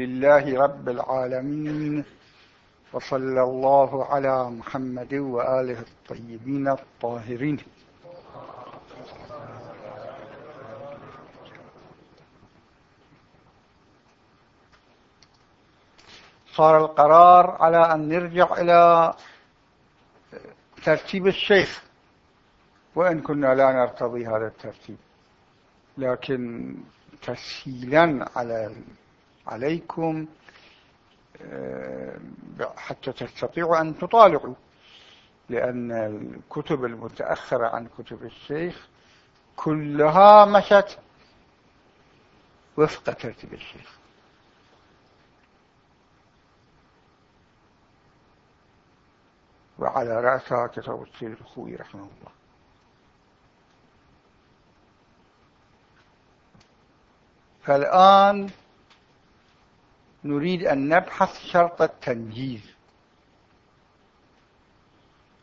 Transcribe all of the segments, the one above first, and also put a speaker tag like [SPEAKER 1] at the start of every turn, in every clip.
[SPEAKER 1] لله رب العالمين وصلى الله على محمد وآله الطيبين الطاهرين. صار القرار على أن نرجع إلى ترتيب الشيخ وإن كنا لا نرتضي هذا الترتيب لكن تسهيلا على عليكم آه، حتى تستطيعوا أن تطالعوا لأن الكتب المتأخرة عن كتب الشيخ كلها مشت وفق ترتيب الشيخ. وعلى رأسها كتاب السيد الخوي رحمه الله. فالآن نريد أن نبحث شرط التنجيز.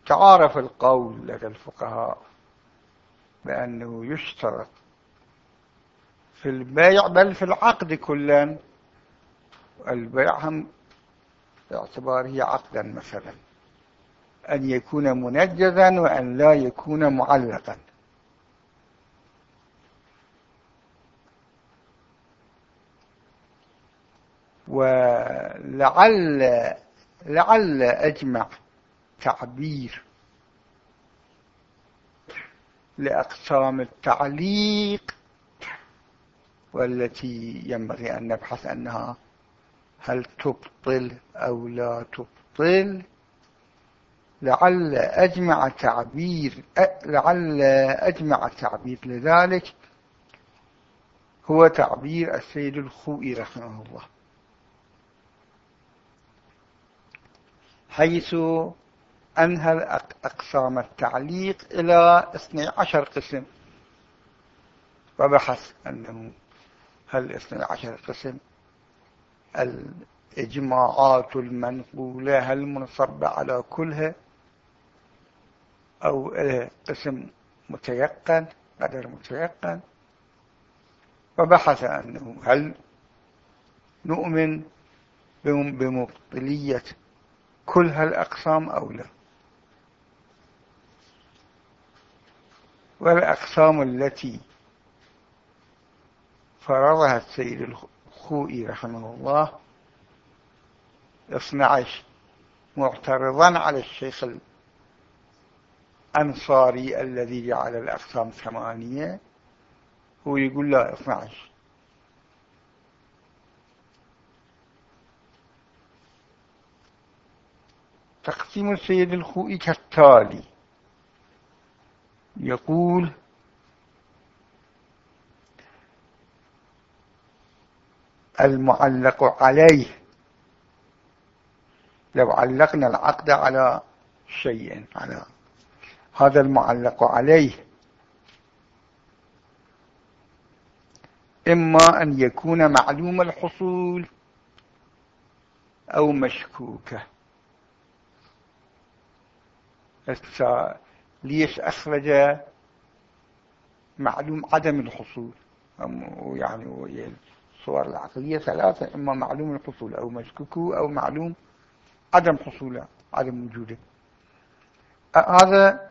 [SPEAKER 1] تعارف القول لدى الفقهاء بأنه يشترط في البيع بل في العقد كلا. البيع هم باعتباره عقدا مثلا. أن يكون منجزا وأن لا يكون معلقا. ولعل لعل أجمع تعبير لأقسام التعليق والتي ينبغي أن نبحث أنها هل تبطل أو لا تبطل؟ لعل أجمع تعبير لعل أجمع تعبير لذلك هو تعبير السيد الخوئي رحمه الله. حيث أنهى أقسام التعليق إلى 12 قسم. وبحث أنه هل 12 قسم الإجماعات المنقولة هل منصبة على كلها أو قسم متيقن قدر متيقن. وبحث أنه هل نؤمن بمبطلية كل هالأقسام أو لا. والأقسام التي فرضها السيد الخوئي رحمه الله 12 معترضا على الشيخ الأنصاري الذي جعل الأقسام ثمانية هو يقول لا 12 تقسيم السيد الخوئي كالتالي. يقول المعلق عليه. لو علقنا العقد على شيء على هذا المعلق عليه. إما أن يكون معلوم الحصول أو مشكوكة. ليش أخرج معلوم عدم الحصول؟ يعني الصور العقلية ثلاثة إما معلوم الحصول أو مشكوك أو معلوم عدم حصوله عدم وجوده. هذا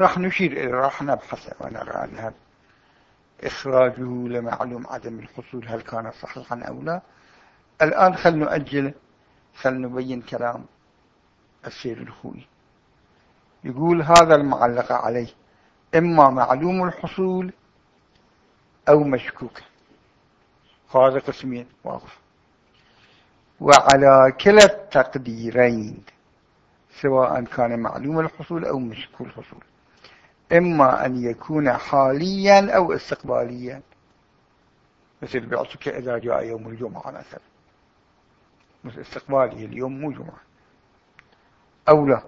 [SPEAKER 1] راح نشير إلى راح نبحث ونرى أن إخراجه لمعلوم عدم الحصول هل كان صحيحا أو لا؟ الآن خل نؤجل خل نبين كلام السير الخوي يقول هذا المعلق عليه إما معلوم الحصول أو مشكوك. هذا قسمين واضح وعلى كلا التقديرين سواء كان معلوم الحصول أو مشكوك الحصول. إما أن يكون حاليا أو استقباليا. مثل بعثك إذا جاء يوم الجمعة مثلا. مثل استقبالي اليوم مو جمعة. أو لا.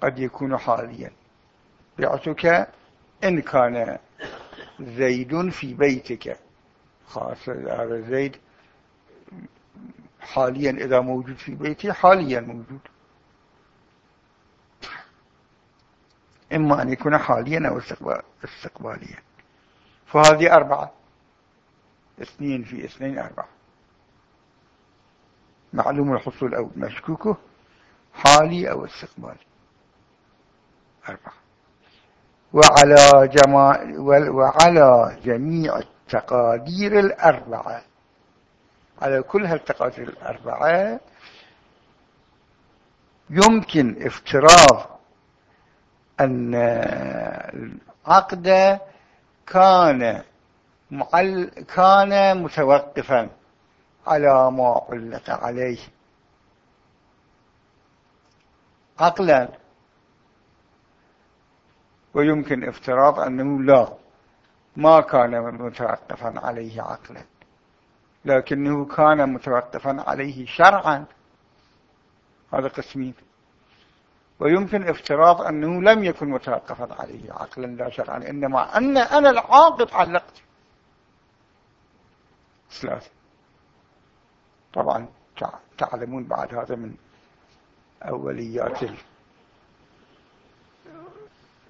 [SPEAKER 1] قد يكون حاليا بعتك إن كان زيد في بيتك. خاصة هذا زيد حاليا إذا موجود في بيتي حاليا موجود. إما أن يكون حاليا أو استقباليا فهذه أربعة. اثنين في اثنين أربعة. معلوم الحصول أو مشكوكه؟ حالي أو استقبالي. أربعة. وعلى, جماع وعلى جميع التقادير الأربعة. على كل هالتقادير الأربعة يمكن افتراض أن العقد كان معل كان متوقفا على ما علق عليه. عقلا ويمكن افتراض أنه لا ما كان متوقفا عليه عقلا. لكنه كان متوقفا عليه شرعا. هذا قسمين. ويمكن افتراض أنه لم يكن متوقفا عليه عقلا لا شرعا. إنما أن أنا العاقد علقت. ثلاثة. طبعا تعلمون بعد هذا من أوليات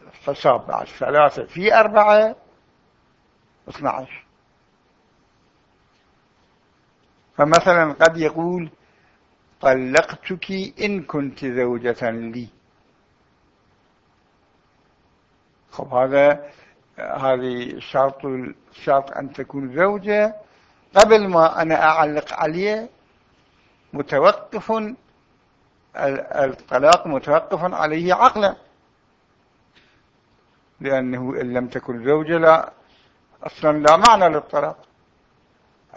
[SPEAKER 1] الحساب بعد ثلاثة في أربعة اثنعش فمثلا قد يقول طلقتك إن كنت زوجة لي. خب هذا هذه شرط شرط أن تكون زوجة. قبل ما أنا أعلق عليه متوقف الطلاق متوقف عليه عقلا. لأنه إن لم تكن زوجة لا أصلا لا معنى للطلاق.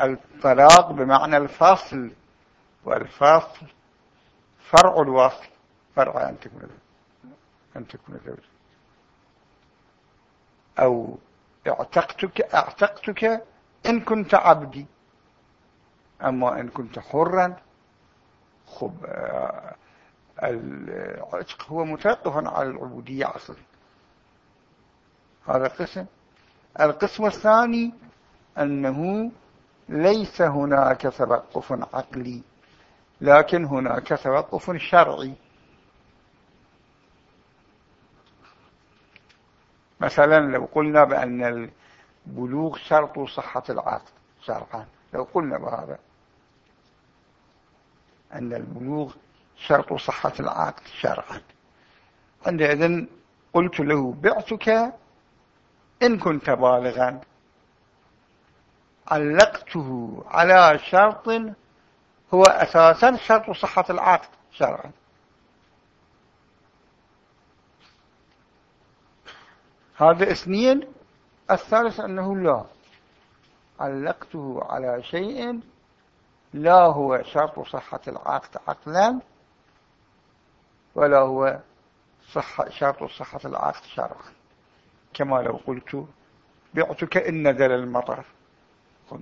[SPEAKER 1] الطلاق بمعنى الفصل والفصل فرع الوصل فرع أن تكون أن تكون زوجة. أو اعتقتك اعتقتك إن كنت عبدي أما إن كنت حرا خب آه، العتق هو متوقف على العبودية أصلا. هذا قسم. القسم الثاني أنه ليس هناك توقف عقلي لكن هناك توقف شرعي. مثلا لو قلنا بأن البلوغ شرط صحة العقد شرعا. لو قلنا بهذا أن البلوغ شرط صحة العقد شرعا. عندئذ قلت له بعتك إن كنت بالغا. علقته على شرط هو أساسا شرط صحة العقد شرعا. هذا اثنين. الثالث أنه لا. علقته على شيء لا هو شرط صحة العقد عقلا. ولا هو صحة شرط صحة العقد شرعا. كما لو قلت بعتك إن نزل المطر.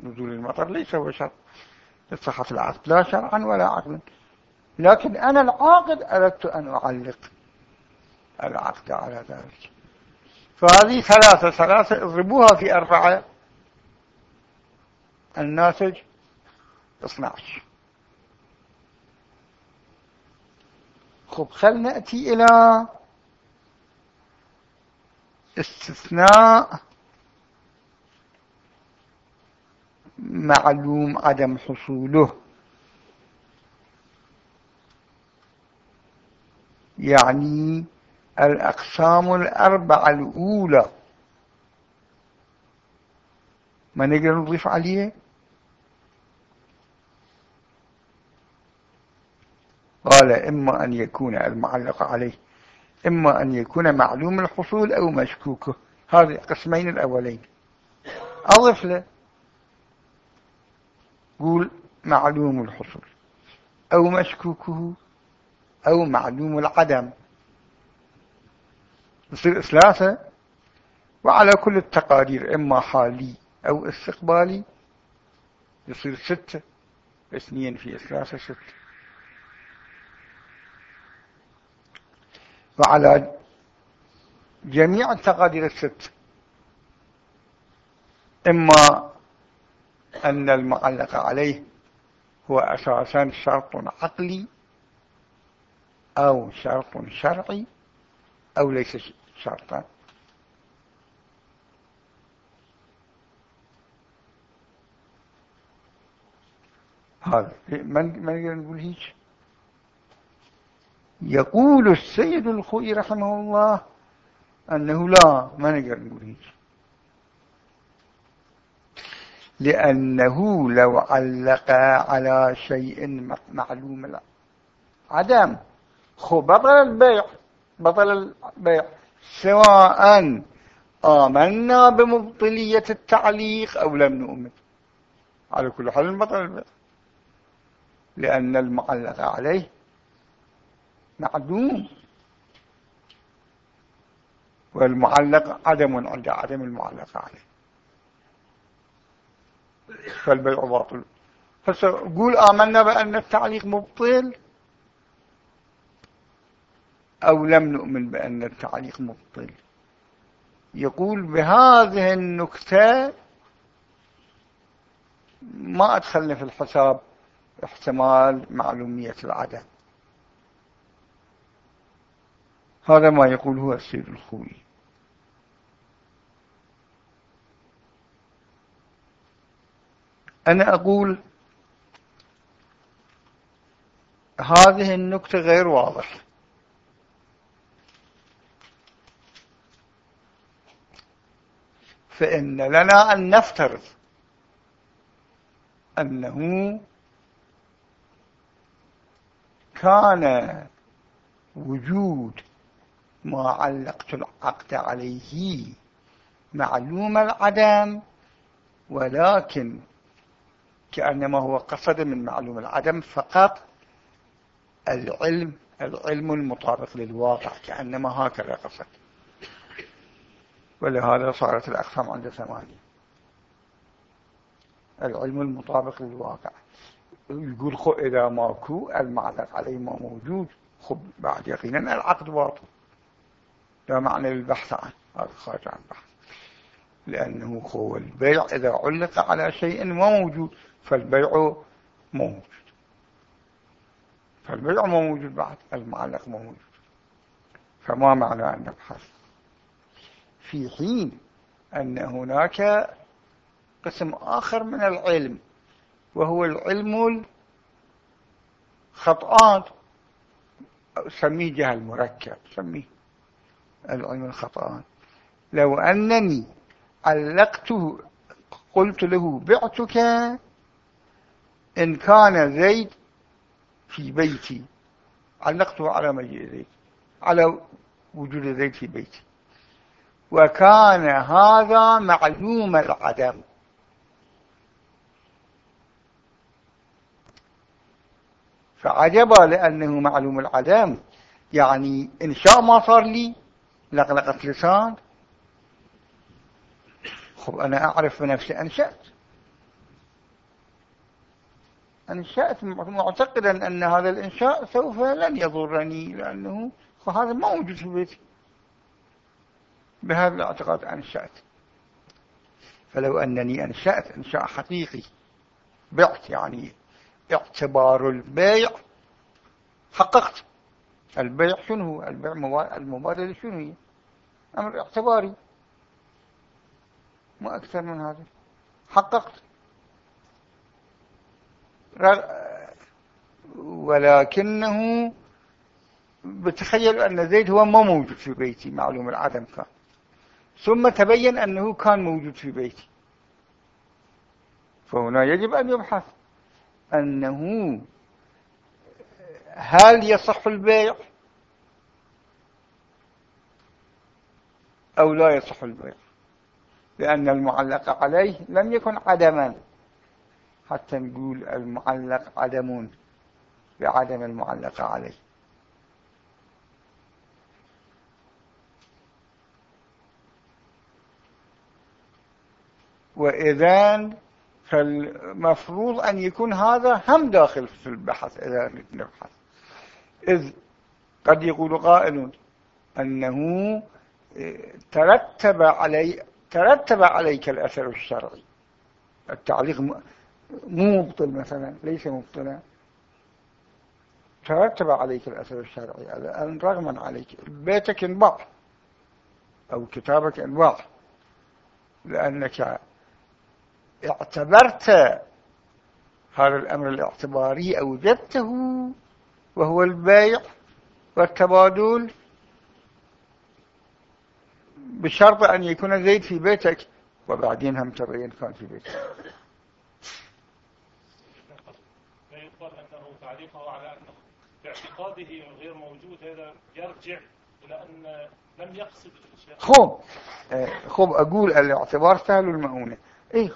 [SPEAKER 1] نزول المطر ليس هو شرط لصحة العقد لا شرعا ولا عقلا لكن أنا العاقد أردت أن أعلق العقد على ذلك. فهذه ثلاثة ثلاثة اضربوها في أربعة. الناتج 12 خب خل نأتي إلى استثناء معلوم عدم حصوله. يعني الأقسام الأربعة الأولى. ما نقدر نضيف عليه؟ قال إما أن يكون المعلق عليه إما أن يكون معلوم الحصول أو مشكوكه. هذه قسمين الأولين. أضف له. قول معلوم الحصول. أو مشكوكه أو معلوم العدم. يصير ثلاثة وعلى كل التقادير إما حالي أو استقبالي يصير ستة. اثنين في ثلاثة ستة. وعلى جميع التقادير الست. إما أن المعلق عليه هو أساسا شرط عقلي أو شرط شرعي أو ليس شرطا. هذا. من من نقول هيك؟ يقول السيد الخوي رحمه الله أنه لا ما نقدر نقول هيك. لأنه لو علق على شيء معلوم عدم. خو بطل البيع بطل البيع. سواء آمنا بمبطلية التعليق أو لم نؤمن. على كل حال بطل البيع. لأن المعلق عليه معدوم والمعلق عدم عند عدم المعلق عليه. فالبيع باطل. فسأقول آمنا بأن التعليق مبطل أو لم نؤمن بأن التعليق مبطل. يقول بهذه النكتة ما أدخلنا في الحساب احتمال معلومية العدم هذا ما يقوله السيد الخوي أنا أقول هذه النكتة غير واضحة فإن لنا أن نفترض أنه كان وجود ما علقت العقد عليه. معلوم العدم ولكن كأنما هو قصد من معلوم العدم فقط العلم العلم المطابق للواقع كأنما هكذا قصد. ولهذا صارت الأقسام عند ثمانية. العلم المطابق للواقع. يقول خو إذا ماكو المعلق عليه ما موجود خب بعد يقينا العقد باطل. لا معنى للبحث عنه هذا خارج عن البحث. لأنه هو البيع إذا علق على شيء ما موجود فالبيع موجود. فالبيع موجود بعد المعلق موجود. فما معنى أن نبحث؟ في حين أن هناك قسم آخر من العلم وهو العلم الخطآن سميه جهل مركب سميه العلم الخطآن لو أنني علقته قلت له بعتك إن كان زيد في بيتي علقته على مجيء زيد على وجود زيد في بيتي. وكان هذا معلوم العدم. فعجبا لأنه معلوم العدم. يعني إن شاء ما صار لي لقلقة لسان. خب أنا أعرف بنفسي أنشأت. أنشأت معتقدا أن هذا الإنشاء سوف لن يضرني لأنه هذا ما موجود في بيتي. بهذا الاعتقاد أنشأت. فلو أنني أنشأت إنشاء حقيقي بعت يعني اعتبار البيع حققت. البيع شنو؟ هو البيع المبادلة شنو هي؟ أمر اعتباري. ما أكثر من هذا. حققت. ولكنه بتخيل أن زيد هو ما موجود في بيتي معلوم العدم كان. ثم تبين أنه كان موجود في بيتي. فهنا يجب أن يبحث. أنه هل يصح البيع أو لا يصح البيع؟ لأن المعلق عليه لم يكن عدما حتى نقول المعلق عدم بعدم المعلق عليه. وإذا فالمفروض أن يكون هذا هم داخل في البحث إذا نبحث إذ قد يقول قائل أنه ترتب علي ترتب عليك الأثر الشرعي. التعليق مو مبطل مثلا ليس مبطلا. ترتب عليك الأثر الشرعي الآن رغما عليك. بيتك انباع أو كتابك انباع لأنك اعتبرت هذا الأمر الاعتباري أوجدته وهو البيع والتبادل بشرط أن يكون زيد في بيتك وبعدين هم تبين كان في بيتك.
[SPEAKER 2] فيقال أنه تعليقه على أنه باعتقاده غير موجود هذا يرجع إلى أن لم يقصد الاشياء
[SPEAKER 1] خب خب أقول الاعتبار سهل المؤونة إيه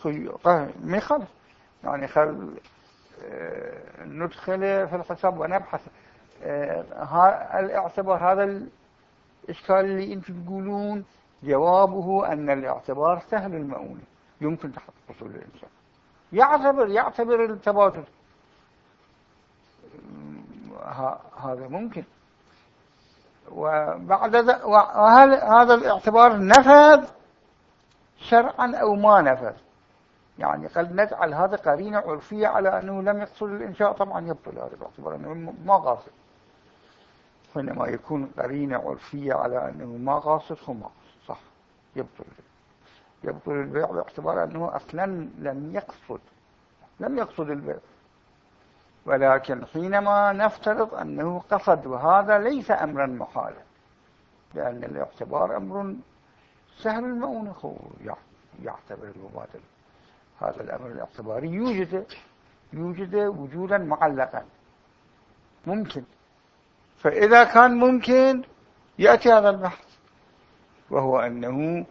[SPEAKER 1] ما يخالف. يعني خل ندخل في الحساب ونبحث. آه، الاعتبار هذا الإشكال اللي أنتم تقولون؟ جوابه أن الاعتبار سهل المؤونة. يمكن تحقق أصول الإنسان يعتبر يعتبر التبادل. هذا ممكن. وبعد وهل هذا الاعتبار نفذ؟ شرعا أو ما نفذ؟ يعني قد نجعل هذا قرينة عرفية على أنه لم يقصد الإنشاء طبعا يبطل هذا باعتبار أنه ما قاصد حينما يكون قرينة عرفية على أنه ما قاصد فما صح يبطل. يبطل البيع باعتبار أنه أصلا لم يقصد لم يقصد البيع. ولكن حينما نفترض أنه قصد وهذا ليس أمرا محالا لأن الاعتبار أمر سهل المؤونة يعتبر المبادل هذا الأمر الاعتباري يوجد يوجد وجودا معلقا. ممكن. فإذا كان ممكن يأتي هذا البحث. وهو أنه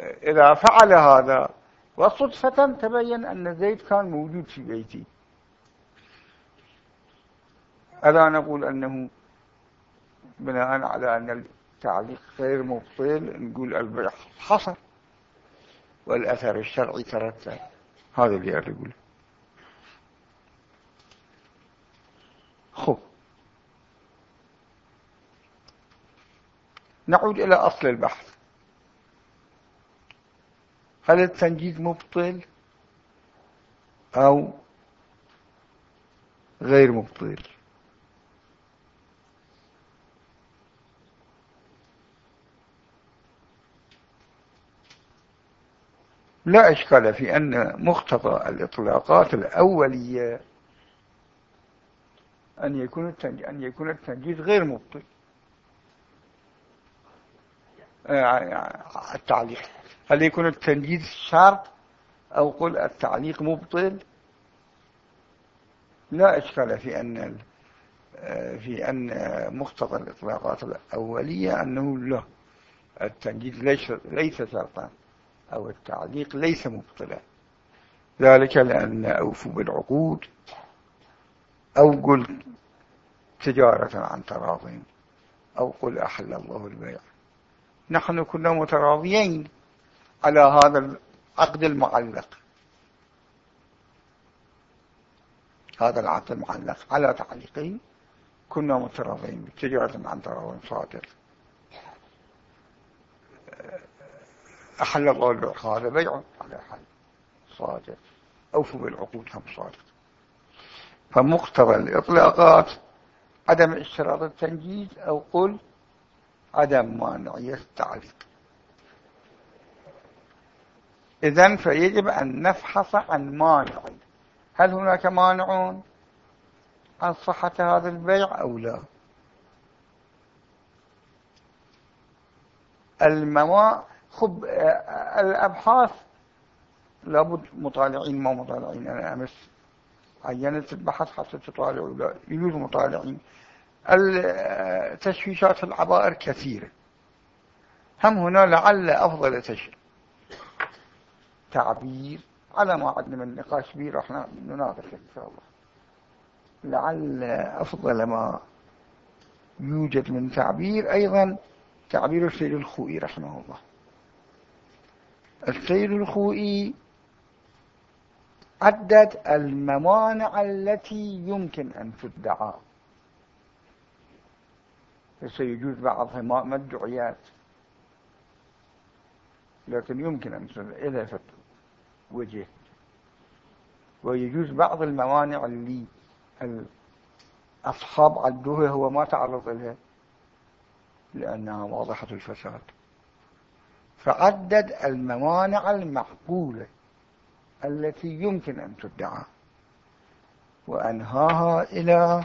[SPEAKER 1] إذا فعل هذا وصدفة تبين أن زيد كان موجود في بيتي. ألا نقول أنه بناء على أن التعليق غير مبطل نقول البيع حصل. والأثر الشرعي ترتب. هذا اللي أقول خب. نعود إلى أصل البحث. هل التنجيد مبطل أو غير مبطل؟ لا إشكال في أن مقتضى الإطلاقات الأولية أن يكون أن يكون التنجيد غير مبطل. آه، التعليق. هل يكون التنجيد شرط أو قل التعليق مبطل؟ لا إشكال في أن آه، في أن مقتضى الإطلاقات الأولية أنه لا. التنجيد ليس ليس شرطا. أو التعليق ليس مبطلا. ذلك لأن أوفوا بالعقود أو قل تجارة عن تراض أو قل أحل الله البيع. نحن كنا متراضيين على هذا العقد المعلق. هذا العقد المعلق على تعليقه كنا متراضين بالتجارة عن تراض صادر أحل الله البيع هذا بيع على حل. صادق. أوفوا بالعقود هم صادق. فمقتضى الإطلاقات عدم اشتراط التنجيز أو قل عدم مانعية التعليق. إذن فيجب أن نفحص عن مانع. هل هناك مانع عن صحة هذا البيع أو لا؟ المواء خب الأبحاث لابد مطالعين ما مطالعين. أنا أمس عينت البحث حتى تطالعوا لا يجوز مطالعين. التشويشات العبائر كثيرة. هم هنا لعل أفضل تشريع تعبير على ما عندنا من نقاش به راح نناقش إن شاء الله. لعل أفضل ما يوجد من تعبير. أيضا تعبير السيد الخوئي رحمه الله. السيد الخوئي عدد الموانع التي يمكن أن تدعى. سيجوز بعضها ما الدعيات. لكن يمكن أن تدعى إلى وجه ويجوز بعض الموانع اللي الأصحاب عدوها هو ما تعرض لها لأنها واضحة الفساد. فعدد الموانع المعقولة التي يمكن أن تدعى. وأنهاها إلى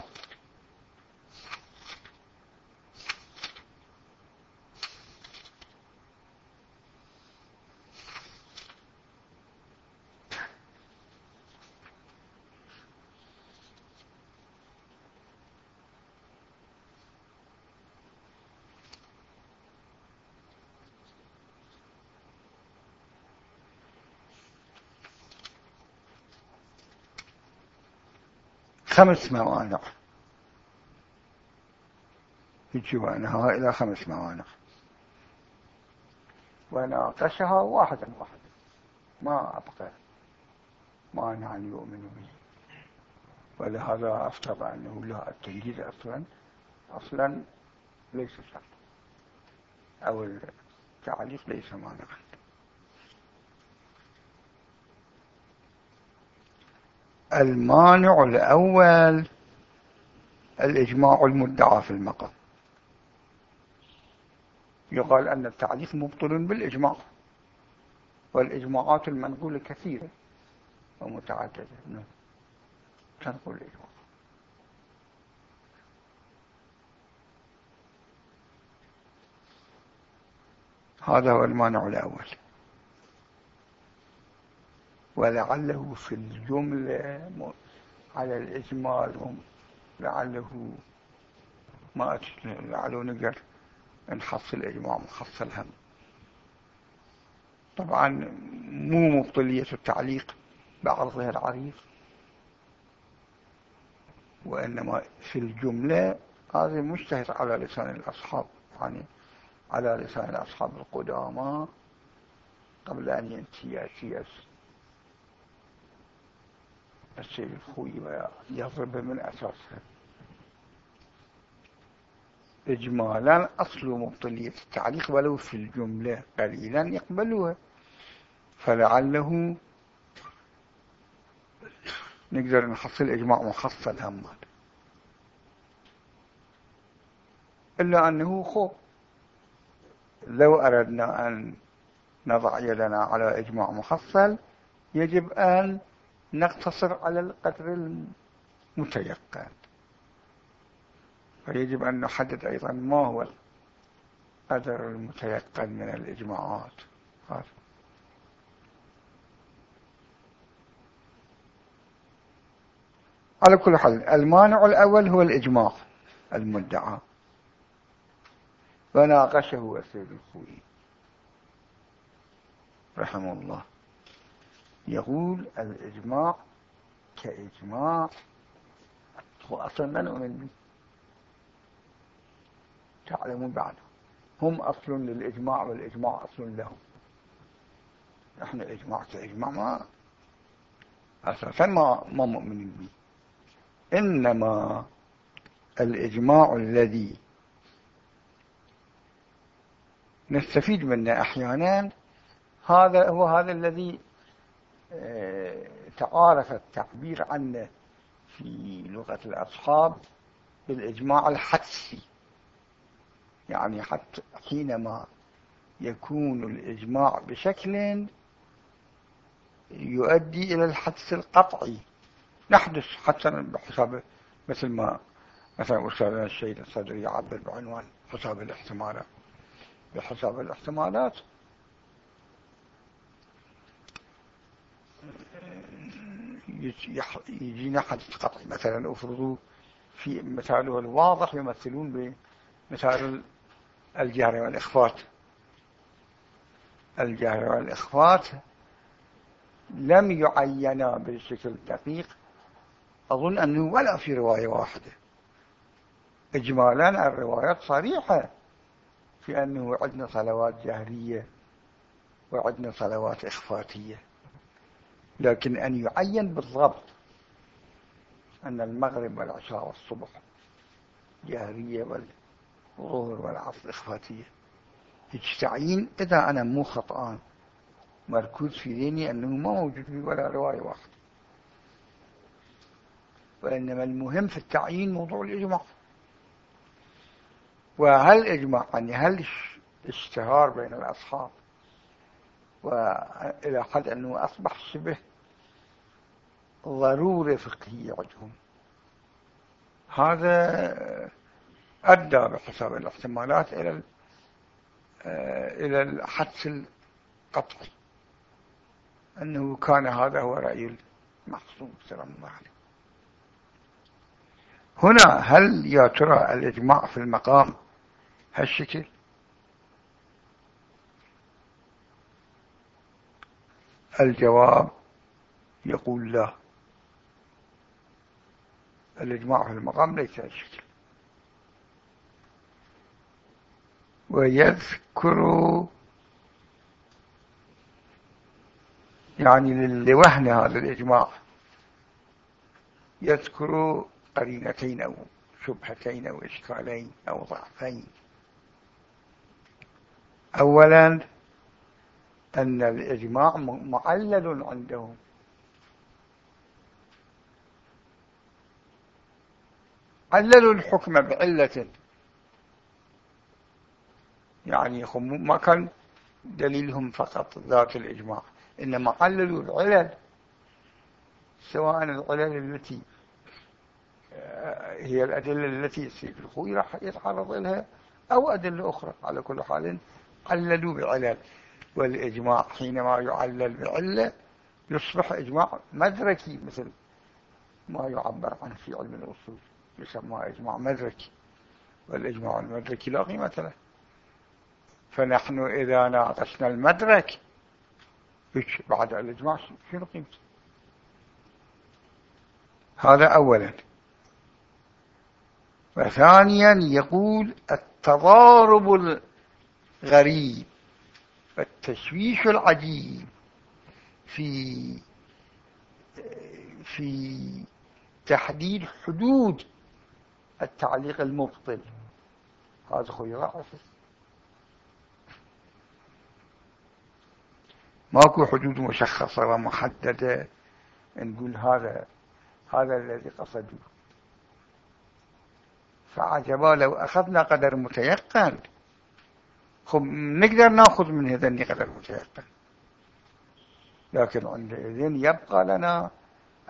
[SPEAKER 1] خمس موانع يجي وأنها إلى خمس موانع وناقشها واحدا واحدا ما أبقى. مانعا يؤمن به. ولهذا أفترض أنه لا التنجيز أصلا. أصلا ليس شرط أو التعليق ليس مانعا. المانع الأول الإجماع المدعى في المقام. يقال أن التعليق مبطل بالإجماع والإجماعات المنقولة كثيرة ومتعددة. نعم. تنقل الإجماع. هذا هو المانع الأول. ولعله في الجملة على الإجمال لعله ما لعله نقدر نحصل الإجماع محصل هم. طبعا مو مبطلية التعليق بعرضها العريض وإنما في الجملة هذا مجتهد على لسان الأصحاب يعني على لسان الأصحاب القدامى قبل أن ينتهي سياسي الخوي ويضرب من أساسها إجمالا أصل مبطلية التعليق ولو في الجملة قليلا يقبلوها. فلعله نقدر نحصل إجماع محصل هم إلا أنه خوف لو أردنا أن نضع يدنا على إجماع محصل يجب أن نقتصر على القدر المتيقن. فيجب أن نحدد أيضا ما هو القدر المتيقن من الإجماعات. على كل حال المانع الأول هو الإجماع المدعى. وناقشه السيد الخوي رحمه الله. يقول الإجماع كإجماع. هو أصلا لا نؤمن به. تعلمون بعد. هم أصل للإجماع والإجماع أصل لهم. نحن الإجماع كإجماع ما أساسا ما, ما مؤمنين به. إنما الإجماع الذي نستفيد منه أحيانا هذا هو هذا الذي تعارف التعبير عنه في لغة الأصحاب بالإجماع الحدسي يعني حتى حينما يكون الإجماع بشكل يؤدي إلى الحدس القطعي. نحدث حتى بحساب مثل ما مثلا أستاذنا الشيخ الصدري يعبر بعنوان حساب الاحتمالات. بحساب الاحتمالات يجينا حدث قطعي مثلا افرضوا في مثاله الواضح يمثلون بمثال الجهر والإخفات الجهر والإخفات لم يعينا بشكل دقيق أظن أنه ولا في رواية واحدة. إجمالا الروايات صريحة في أنه عندنا صلوات جهرية وعندنا صلوات إخفاتية لكن أن يعين بالضبط أن المغرب والعشاء والصبح جهرية والظهر والعصر إخفاتية تعيين. إذا أنا مو خطآن مركوز في ذهني أنه ما موجود في ولا رواية واحدة. وإنما المهم في التعيين موضوع الإجماع. وهل إجماع يعني هل اشتهار بين الأصحاب؟ وإلى حد أنه أصبح شبه ضرورة فقهية عندهم. هذا أدى بحسب الاحتمالات إلى آه، إلى الحدس القطعي. أنه كان هذا هو رأي المحصول سلام الله عليه. هنا هل يا ترى الإجماع في المقام هالشكل؟ الجواب يقول لا. الإجماع في المقام ليس هالشكل ويذكر يعني لوهن هذا الإجماع. يذكر قرينتين أو شبهتين أو إشكالين أو ضعفين. أولا أن الإجماع معلل عندهم. عللوا الحكم بعلة. يعني ما كان دليلهم فقط ذات الإجماع إنما عللوا العلل سواء العلل التي آه، هي الأدلة التي السيد الخوي راح يتعرض لها أو أدلة أخرى. على كل حال عللوا بعلل. والإجماع حينما يعلل بعلة يصبح إجماع مدركي مثل ما يعبر عنه في علم الأصول. يسمى إجماع مدركي. والإجماع المدركي لا قيمة له. فنحن إذا ناقشنا المدرك بعد الإجماع؟ شنو قيمته؟ هذا أولا. وثانيا يقول التضارب الغريب التشويش العجيب في في تحديد حدود التعليق المبطل. هذا خوي رأسه ماكو حدود مشخصة ومحددة نقول هذا هذا الذي قصدوا فعجبا لو أخذنا قدر متيقن. خب نقدر نأخذ من هذا القدر متيقن. لكن عندئذ يبقى لنا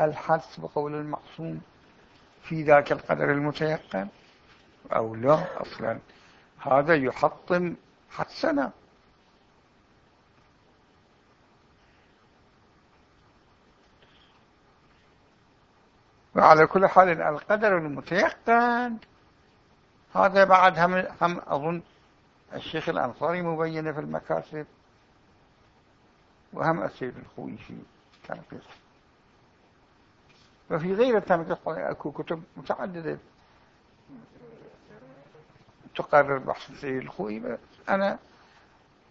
[SPEAKER 1] الحدس بقول المعصوم. في ذاك القدر المتيقن؟ أو لا أصلا هذا يحطم حدسنا وعلى كل حال القدر المتيقن هذا بعد هم, هم أظن الشيخ الأنصاري مبينة في المكاسب وهم السيد الخوي في تنقيح وفي غير التنقيح أكو كتب متعددة. تقرر بحث السيد الخوي أنا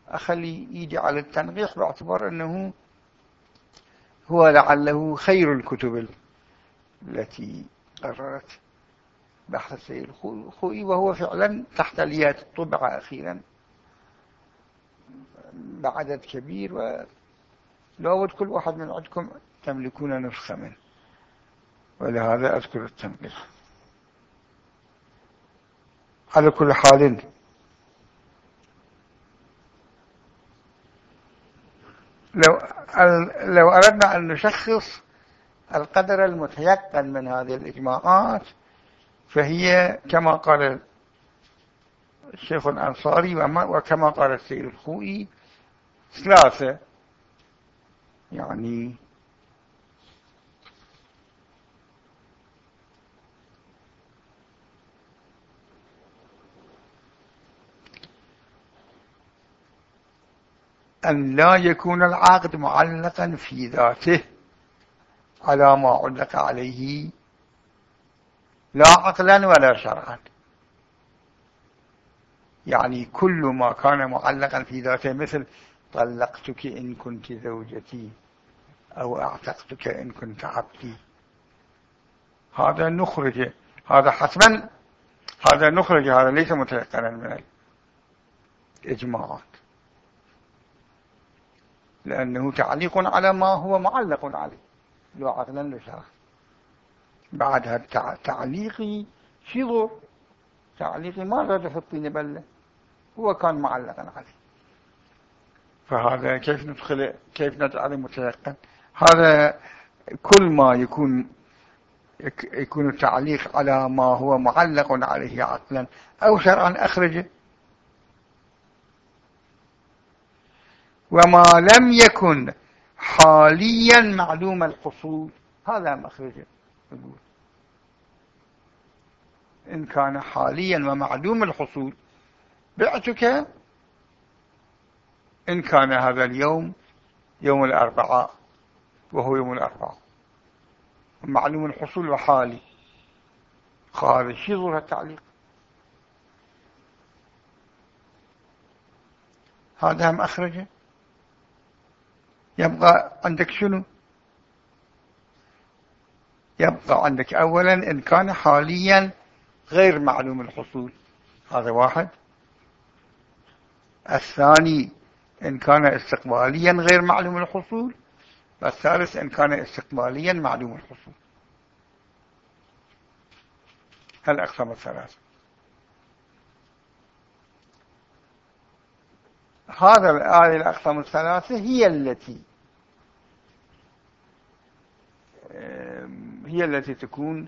[SPEAKER 1] أخلي إيدي على التنقيح باعتبار أنه هو لعله خير الكتب التي قررت بحث السيد الخوئي وهو فعلا تحت اليات طبع أخيرا بعدد كبير. ولابد كل واحد من عندكم تملكون نسخة منه. ولهذا أذكر التنبيه على كل حال لو لو أردنا أن نشخص القدر المتيقن من هذه الإجماعات فهي كما قال الشيخ الأنصاري وكما قال السيد الخوئي ثلاثة. يعني أن لا يكون العقد معلقا في ذاته على ما علق عليه. لا عقلا ولا شرعا. يعني كل ما كان معلقا في ذاته مثل طلقتك إن كنت زوجتي أو أعتقتك إن كنت عبدي. هذا نخرج هذا حتما هذا نخرج هذا ليس متيقنا من الإجماعات لأنه تعليق على ما هو معلق عليه. لا عقلا لشرعا بعدها تعليقي شظر تعليقي ما راد يحطيني بله هو كان معلقا عليه. فهذا كيف ندخل كيف نجعله متيقن؟ هذا كل ما يكون يكون التعليق على ما هو معلق عليه عقلا. أو شرعا أخرجه. وما لم يكن حاليا معلوم الحصول هذا مخرجه إن كان حاليا ومعلوم الحصول بعتك إن كان هذا اليوم يوم الأربعاء وهو يوم الأربعاء. معلوم الحصول وحالي. خارج. شي ظهر التعليق؟ هذا هم أخرجه؟ يبقى عندك شنو؟ يبقى عندك أولا إن كان حاليا غير معلوم الحصول. هذا واحد. الثاني إن كان استقباليا غير معلوم الحصول. والثالث إن كان استقباليا معلوم الحصول. الأقسام الثلاثة؟ هذا الآية الأقسام الثلاثة هي التي هي التي تكون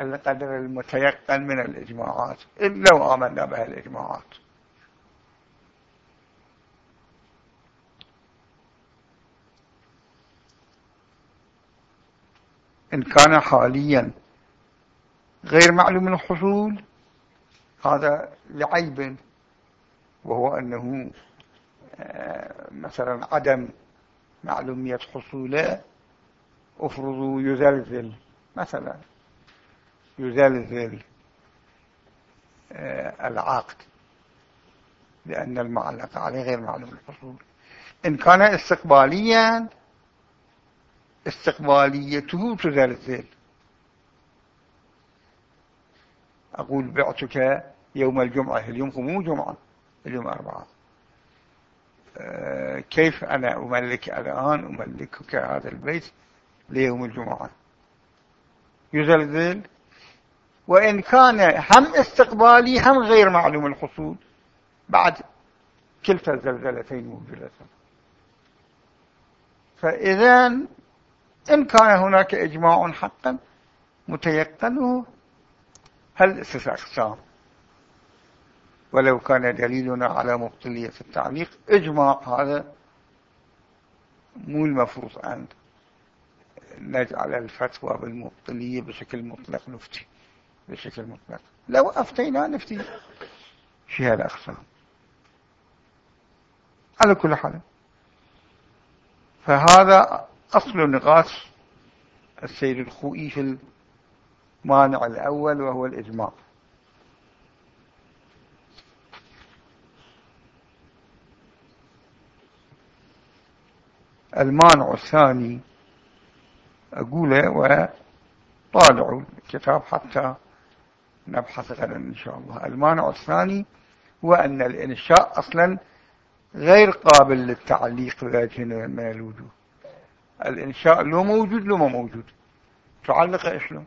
[SPEAKER 1] القدر المتيقن من الإجماعات لو آمنا بها الإجماعات. إن كان حاليا غير معلوم الحصول هذا لعيب وهو أنه آه، مثلا عدم معلومية حصوله افرضوا يزلزل مثلا يزلزل آه، العقد لأن المعلق عليه غير معلوم الحصول. إن كان استقباليا استقباليته تزلزل. أقول بعتك يوم الجمعة اليوم مو جمعة؟ اليوم أربعة؟ آه، كيف أنا أملك الآن؟ أملكك هذا البيت؟ ليوم الجمعة. يزلزل وإن كان هم استقبالي هم غير معلوم الحصول بعد كلتا الزلزلتين موجودة فإذا إن كان هناك إجماع حقا متيقن هل أقسام ولو كان دليلنا على مبطلية التعليق إجماع هذا مو المفروض أن نجعل الفتوى بالمبطلية بشكل مطلق نفتي بشكل مطلق. لو أفتينا نفتي في هذا الأقسام على كل حال. فهذا أصل نقاش السيد الخوئي في المانع الأول وهو الإجماع. المانع الثاني أقوله وطالعوا الكتاب حتى نبحث غدا إن شاء الله. المانع الثاني هو أن الإنشاء أصلا غير قابل للتعليق ذاته من الوجود. الإنشاء لو موجود لو ما موجود. تعلق شلون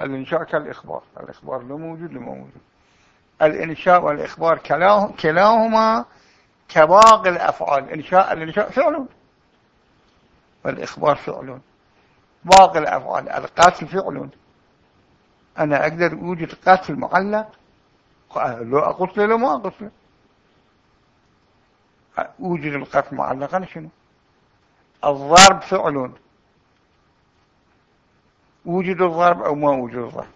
[SPEAKER 1] الإنشاء كالإخبار. الإخبار لو موجود لو ما موجود. الإنشاء والإخبار كلاهما كباقي الأفعال. إنشاء الإنشاء فعل والإخبار فعل. باقي الأفعال. القاتل فعل. أنا أقدر أوجد قاتل معلق؟ لو أقتل لو ما أقتل أوجد القتل معلقا شنو؟ الضرب فعل. وجد الضرب أو ما وجد الضرب؟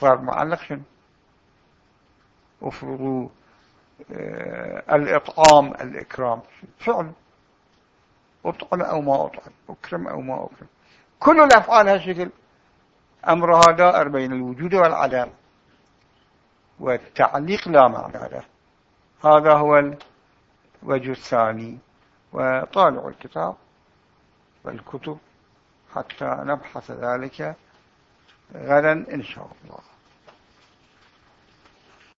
[SPEAKER 1] ضرب معلق شنو؟ افرضوا آه الإطعام الإكرام. فعل. أطعم أو ما أطعم أكرم أو ما أكرم. كل الأفعال هالشكل. أمرها دائر بين الوجود والعدم. والتعليق لا معنى له. هذا هو الوجه الثاني. وطالعوا الكتاب والكتب حتى نبحث ذلك غدا إن شاء الله.